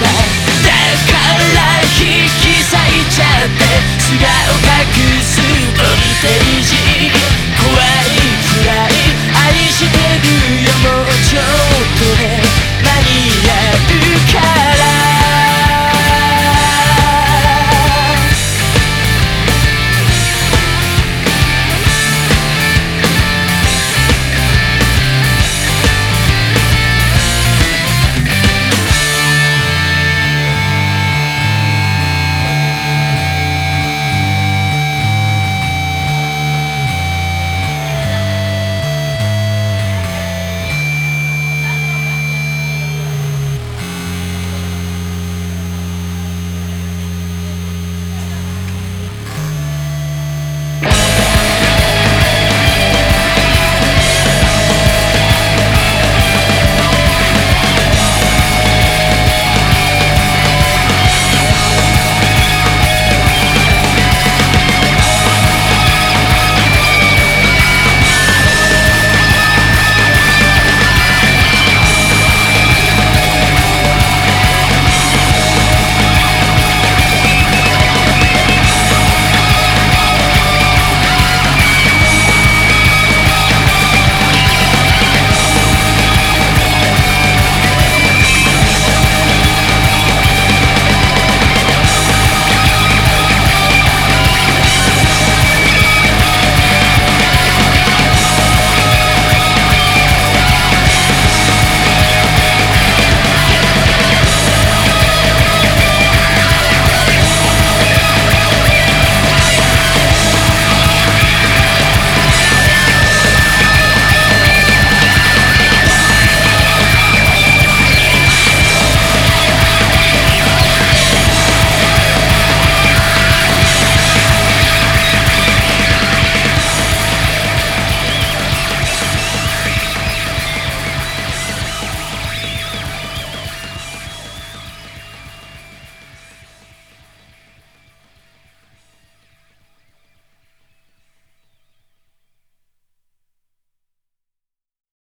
だ。から引き裂いちゃって素顔隠すボルテー